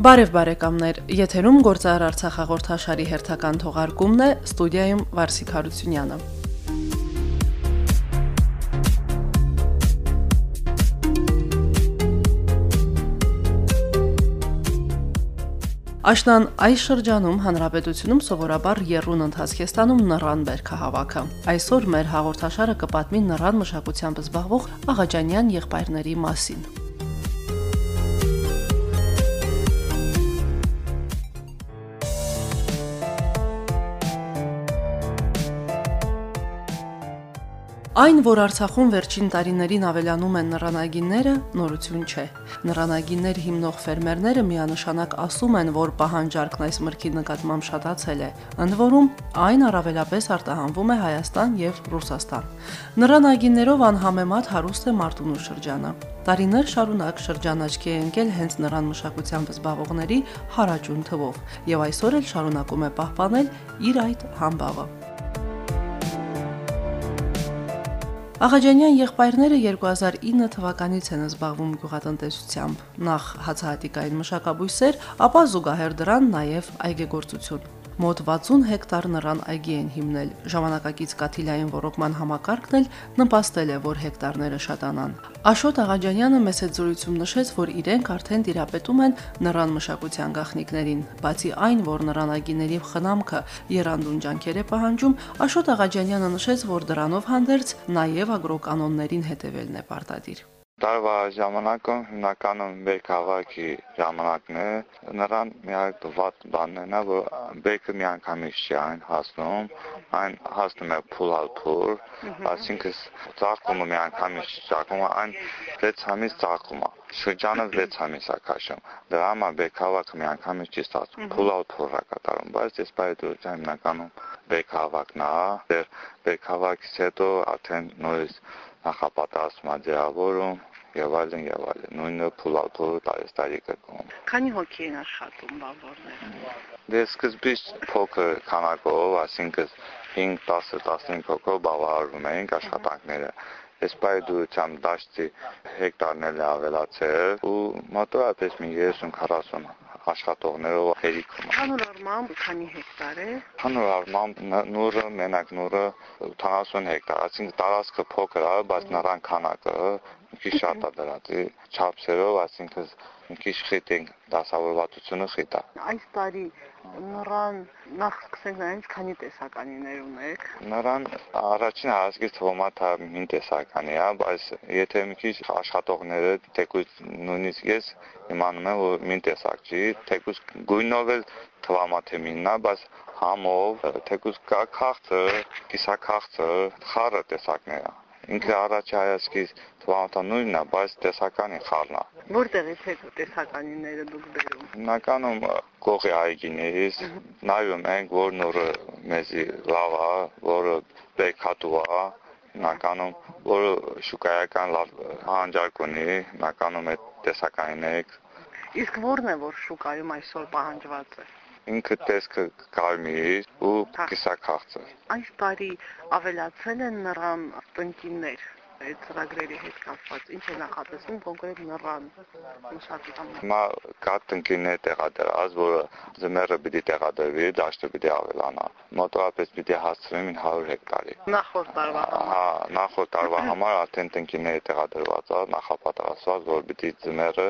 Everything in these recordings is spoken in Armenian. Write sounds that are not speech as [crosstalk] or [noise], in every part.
Բարև բարեկամներ, եթերում գործար Արցախ հաղորդաշարի հերթական թողարկումն է ստուդիայում Վարսիկ Հարությունյանը։ Աշնան այս շրջանում հանրապետությունում սովորաբար երրուն ընթացք է ստանում նռան բերքահավաքը։ Այսօր մեր հաղորդաշարը կպատմի նռան մշակությամբ զբաղվող աղաջանյան եղբայրների մասին։ Այն, որ Արցախում վերջին տարիներին ավելանում են նռանագինները, նորություն չէ։ Նռանագիններ հիմնող ֆերմերները միանշանակ ասում են, որ պահանջարկն այս մրգի նկատմամբ շատացել է, ընդ որում այն առավելապես արտահանվում է Հայաստան եւ Ռուսաստան։ Նռանագիններով անհամեմատ հարուստ է Մարտունու շրջանը։ Տարիներ շարունակ շրջանաճկի է ընկել հենց նրան մշակությամբ զբաղվողների հարաճուն թվով, եւ այսօր էլ շարունակում է պահպանել իր այդ համբավը։ Աղաջանյան եղբայրները 2009 թվականից են զբաղվում գյուղատնտեսությամբ, նախ հացահատիկային մշակաբույսեր, ապա զուգահեռ դրան նաև այգեգործություն։ Մոտ 60 հեկտար նռան այգի են հիմնել։ Ժամանակակից կաթիլային ռոռոկման համակարգն էլ նպաստել է, որ հեկտարները շատանան։ Աշոտ Աղաջանյանը մեծ զրույցում նշեց, որ իրենք արդեն տիրապետում են նռան մշակության գաղտնիքներին, բացի այն, որ նռանագիների խնամքը երանդուն ջանքեր է պահանջում, Աշոտ Աղաջանյանը նշեց, որ դրանով հանդերձ նաև ագրոկանոններին հետևելն է պարտադիր տարվա ժամանակը հիմնականում բերքավակի ժամանակն է նրան միակ վատ բանն է որ բերքը միանգամից չի այն հասնում այն հասնում է փուլալ փուլ այսինքն ծաղկումը միանգամից ծաղկում այն 6 ամիս ծաղկում է շրջանը 6 ամիս է քաշում դրա համար բերքավակը միանգամից չի ստացվում փուլալ փուլ է կատարում բայց ես բայդուրս հիմնականում բերքավակն է դեր բերքավակից հետո արդեն նորից նախապատրաստում է ձևավորում եւ այլն եւ այլն նույնը փուլալփորը տարեստարի կրկնում քանի հոգի են աշխատում բավարները դե սկզբից փոքր քանակով այսինքն 5 10 15 հոգով բավարարում էինք աշխատանքները Ես բայդուրությամբ դաշտի հեկտարներ ավելացել ու մոտավորապես մի 30-40 աշխատողներով հերիքում։ Հանուր արմամբ քանի հեկտար է։ Հանուր արմամբ նուրը, մենակ նուրը 80 հեկտար, այսինքն տարածքը փոքր է, բայց նրան քանակը մի քիչ շատ է դրանց չափսերով, այսինքն մի քիչ խիտ են դասավորվածությունը խիտ է։ Այս տարի նռան նախ սկսենք նայենք քանի տեսականիներ ունեք։ Նռան առաջին հարցից թվում է թե մի տեսականի է, բայց եթե մի քիչ աշխատողները թեկուզ նույնիսկ ես իմանում եմ որ մի տեսակ չի, թեկուզ գույնով էլ թվամա թե միննա, բայց համով թեկուզ կա քաղցր, կիսաքաղցր, խառը տեսակներ է ինքը առաջ հայացքից թվանտան նույնն է, բայց տեսականի խառն է։ Որտեղից է տեսականիները դուք բերում։ Հիմնականում կողի այգիներից նայում ենք, որ նորը մեզի լավ է, որը բեկհատու է, հիմնականում որը շուկայական լավ հանջարկ ունի, հիմնականում այդ տեսականիները Իսկ ո՞րն է, որ շուկայում այսօր պահանջված է ինքը տեսքը կարմիր ու կիսաքաղցը։ Այս տարի ավելացել են նրան տնկիններ այդ ծրագրերի հետ կապված ինչ է նախատեսվում կոնկրետ նռան մշակության հիմա կա տնկիններ տեղադրած որը ձմեռը պիտի տեղադրվի դաշտը պիտի ավելանա մոտավորապես պիտի հասցվի 100 հեկտարի նախորդ տարվա հա նախորդ տարվա [coughs] համար արդեն տնկինները տեղադրված է նախապատրաստված որ պիտի ձմեռը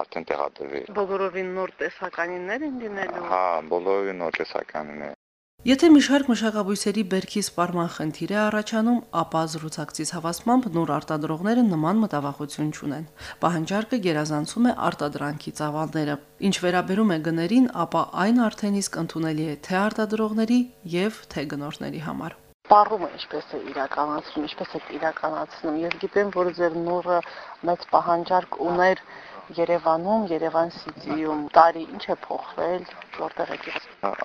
արդեն տեղադրվի բոլորովին նոր տեսականիներ են լինելու հա բոլորովին նոր տեսականիներ Եթե մի շարք մշակաբույսերի բերքի սպառման խնդիր է առաջանում, ապա զրուցակցից հավաստմամբ նոր արտադրողները նման մտավախություն չունեն։ Պահանջարկը գերազանցում է արտադրանքի ծավալները։ Ինչ վերաբերում է գներին, ապա այն արդեն իսկ ընդունելի է թե արտադրողների եւ թե գնորդների համար սպառումը ինչպես է իրականացնում, ինչպես է իրականացնում։ Ես գիտեմ, որ ձեր նորը մեծ պահանջարկ ուներ Երևանում, Երևան Սիթիում տարի ինչ է փոխվել, որտեղ եք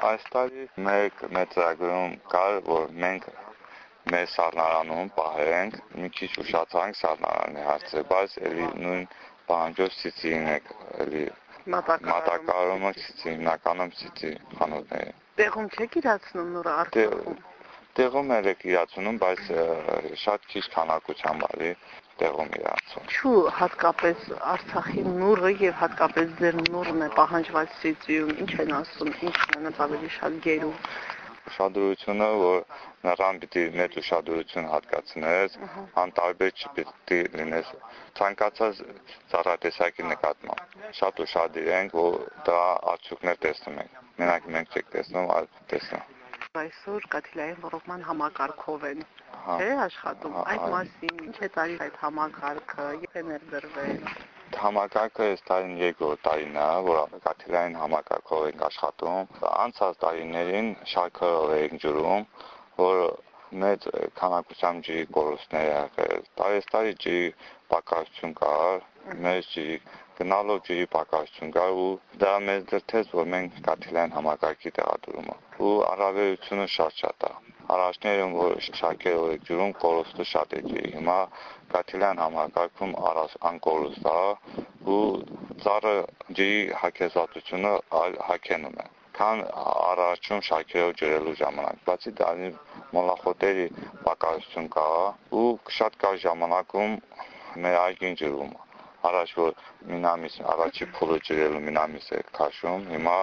Այս տարի մեկ մեծագրում կար, որ մենք մեր սառնարանում պահենք, մի քիչ ուշացանք սառնարանի հարցը, բայց էլի նույն պահանջով Սիթիին եք էլի մատակարարումը Սիթի, հիմնականում Սիթի խանութները։ Տեղում չեք իրացնում նորը արտադրում։ տեղում էլ եք իրացնում, բայց շատ քիչ քանակությամբ արի տեղում իրացում։ Չու հատկապես Արցախի նուրը եւ հատկապես ձեր նուրն է պահանջված սիծիում, ինչ են ասում, ինչն է ավելի շատ գերում ուշադրությունը, որ նրան պիտի մեծ ուշադրություն հատկացնես, անտարբեր չպիտի լինես ցանկացած ծառատեսակի նկատմամբ։ Շատ ուշադիր ենք, որ դա արդյունքներ տեսնում ենք։ Մենակ մենք չենք տեսնում, այլ տեսնում այսօր կաթիլային ռոռոկման համակարգով են թե աշխատում այդ մասին ինչ է տարի այդ համակարգը է ներդրվել համակարգը այս տարին երկրորդ տարին է, որ կաթիլային համակարգով ենք աշխատում։ Անցած տարիներին շարքերով ենք ջրում, որ մեծ քանակությամբ ջրի կորուստներ եղել։ Տարեստարի ջրի պակասություն կար, մեծ ջրի գնալով ջրի պակասություն կար ու դա մեզ դրթեց, որ մենք կաթիլային համակարգի տեղադրումը ու առավելությունը շատ շատ է առաջներում որ շարքերով եք ջրում կորուստը շատ է ջրի հիմա կաթիլյան համակարգում առած անկորուստ է ու ծառը ջրի հակեզատությունը այլ հակենում է քան առաջում շարքերով ջրելու ժամանակ բացի դանի մոլախոտերի պակասություն կա ու շատ կար ժամանակում մեր այգին ջրում առաջ որ մինամիս առաջի փուլը ջրելու մինամիս է քաշում, հիմա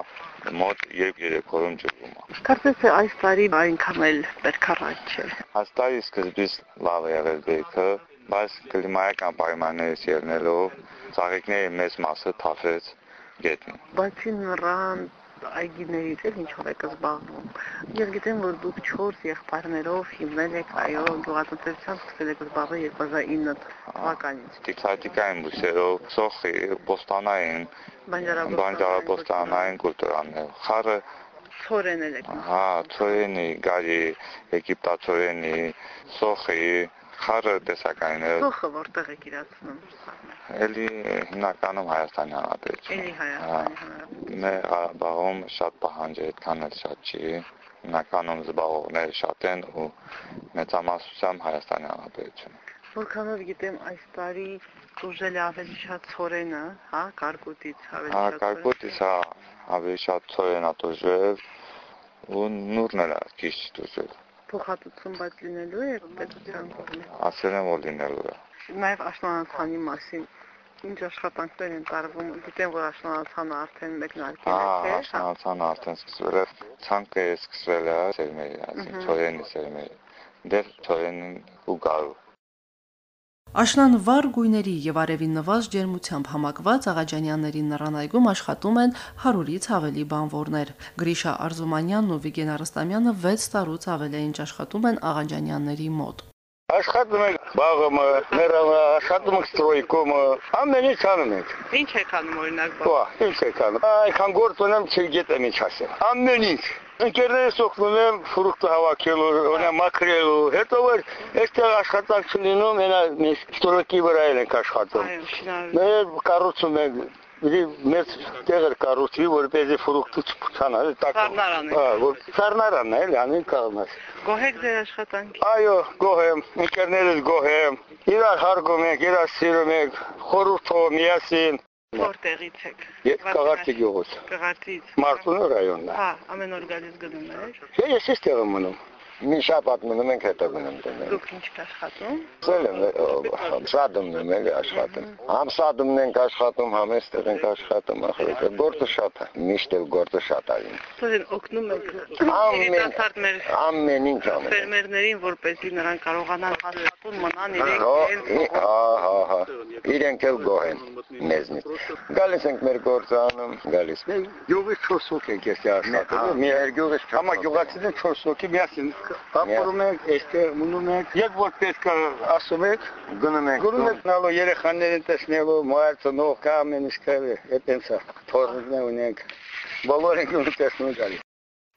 մոտ 2-3 օրում ջրում է։ Կարծես թե այս տարի այնքան էլ բերքարած չէ։ Այս տարի սկզբից լավ է եղել բերքը, բայց կլիմայական պայմաններից ելնելով ծաղիկների մեծ մասը թափեց գետնին։ Բացի նրան այգիներից էլ ինչով եք զբաղվում։ Ես գիտեմ, որ դուք 4 եղբայրներով հիմնել եք այո գյուղատնտեսությամբ սկսել եք զբաղվել 2009 թվականից։ Տիքսատիկային բույսերով, սոխի, պոստանային, բանջարապոստանային կուլտուրաներ։ Խառը ծորեն եք։ Հա, ծորենի, գարի, եգիպտացորենի, սոխի, խառը տեսականին է։ Սոխը որտեղ եք իրացնում։ Էլի հիմնականում Հայաստանի Հանրապետություն։ Էլի Հայաստանի Հանրապետություն։ Մեր Ղարաբաղում շատ պահանջ է, այդքան էլ շատ չի։ Հիմնականում զբաղողները շատ են ու մեծամասնությամբ Հայաստանի Հանրապետություն։ Որքանով գիտեմ այս տարի ուժել է ավելի շատ ծորենը, հա, կարկուտից ավելի հա, շատ։ Հա, կարկուտից հա ավելի շատ ծորենա դժվել ու նուրն էլ քիչ դժվել փոխհատուցում բայց լինելու է պետության կողմից։ Ասել եմ որ լինելու է։ Նաև աշնանացանի մասին ինչ աշխատանքներ են տարվում։ Գիտեմ, որ աշնանացանը արդեն մեկնարկել է, թե։ Հա, աշնանացանը արդեն սկսվել է, ցանկը է սկսվել է սերմերի, այսինքն ծորենի սերմերի։ Դեր ծորենին ու գարու Աշնան վառ գույների եւ արևին նվազ ջերմությամբ համակված Աղաջանյանների նռան այգում աշխատում են 100-ից ավելի բանվորներ։ Գրիշա Արզումանյանն ու Վիգեն Արստամյանը 6 տարուց ավել է ինչ աշխատում են Աղաջանյանների մոտ։ Աշխատում ենք բաղումը, ներանը, աշխատում ենք ստրոյկումը, ամեն ինչ անում ենք։ Ինչ եք անում օրինակ բաղ։ ինչ եք անում։ Այնքան գործ ունեմ, չգիտեմ ինչ ասեմ։ Ամեն ինչ։ Ընկերներս օգնում եմ ֆրուկտը հավաքելու, օրինակ մաքրելու, հետո որ այստեղ աշխատանք չլինում, հենա մենք ստրոյկի վրա ենք աշխատում։ Մեր կառուցում ենք մեծ տեղեր կառուցվի, որպեսզի ֆրուկտը չփչանա, տակ։ Սառնարան է։ Հա, որ սառնարանն է, էլի անեն կողմած։ Գոհ եք ձեր աշխատանքի։ Այո, գոհ եմ, ընկերներս գոհ եմ։ Իրար հարգում ենք, իրար սիրում ենք, խորհրդով միասին։ Որտեղից եք։ Ես Կաղարդի գյուղից։ Կղարդից։ Մարտունու ռայոնն է։ Հա, ամեն օր գալիս գնում եք։ Ես ես տեղը մնում։ Մի շաբաթ մնում ենք հետո գնում դեմել։ Դուք ինչ աշխատում։ Սել եմ շադումն եմ աշխատում։ Համ շադումն ենք աշխատում, համ էստեղ ենք աշխատում, ախր գործը շատ է։ Միշտ էլ գործը շատ է։ Սորեն օգնում եք Ամեն երիտասարդներ ամեն ինչ անում։ ֆերմերներին, որպեսզի նրանք կարողանան հաստատուն մնան իրենք Ահա, հա։ Իրենք էլ գոհ են մեզնից։ Գալիս ենք մեր գործը անում, գալիս։ Գյուղից 4 հոգի ենք ես աշխատում։ Մի երկյուղից համա գյուղացիներ 4 հոգի միասին ապրում ենք, այստեղ մնում ենք։ Երբ որ պետք է ասում եք, գնում ենք։ Գնում ենք նալու երեխաներին տեսնելու, մայր ծնող կա ամեն ինչ կա, այդպես է։ Թորներ ունենք։ Բոլորին տեսնում գալիս։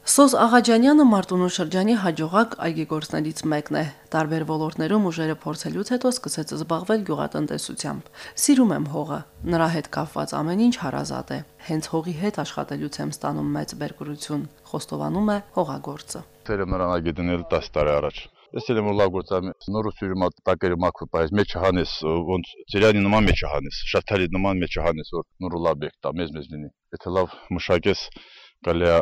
Սոզ Աղաջանյանը Մարտունու շրջանի հաջողակ այգեգործներից մեկն է։ Տարբեր ոլորտներում ուժերը փորձելուց հետո սկսեց զբաղվել գյուղատնտեսությամբ։ Սիրում եմ հողը։ Նրա հետ կապված ամեն ինչ հարազատ է։ Հենց հողի հետ աշխատելուց եմ ստանում մեծ բերկրություն, խոստովանում է հողագործը։ Տերը նրան այգի դնել 10 տարի առաջ։ Տեսել եմ լավ գործա նորը սյուրի տակերը մաքվի բայց մեջը հանես ոնց ծիրանի նման մեջը հանես շաթալի նման մեջը հանես որ նորը լավ եք տա մեզ մեզ լինի եթե լավ մշակես Գալիա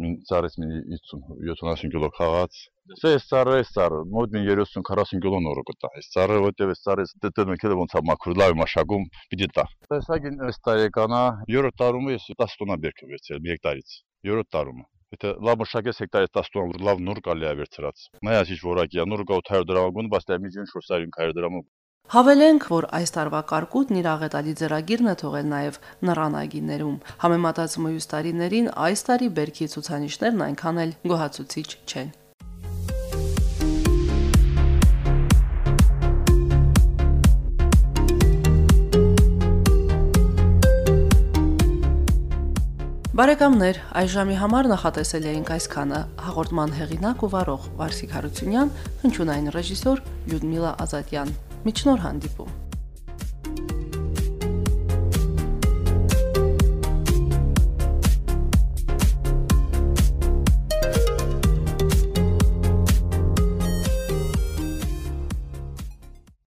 մին ծառից մին 50-70 կիլո քաղած Այս ծառը, այս ծառը, մոտ մին 30-40 կիլո նորը կտա։ Այս ծառը, որտեղ այս ծառը դդել մեկը ոնց է մաքուր լավ մաշակում պիտի տա։ Տեսագին այս տարեկանա 7 տարում ես 10 տոննա բերք վերցրել մի հեկտարից։ 7 տարում։ Եթե լավ մշակես հեկտարից 10 տոննա լավ նոր կալի է վերցրած։ Նայած ինչ որակի է, նոր կա 800 դրամագուն, բայց դա միջին 400 դրամով Հավելենք, որ այս տարվա կարկուտն իր աղետալի ծրագիրն է թողել նաև նռանագիներում։ Համեմատած մյուս տարիներին այս տարի բերքի ցուցանիշներն այնքան էլ գոհացուցիչ չեն։ Բարեկամներ, այս ժամի համար նախատեսել էինք այսքանը։ Հաղորդման հեղինակ ու վարող Վարսիկ Հարությունյան, հնչյունային ռեժիսոր Լյուդմիլա Ազատյան։ Miç Norhan Dibu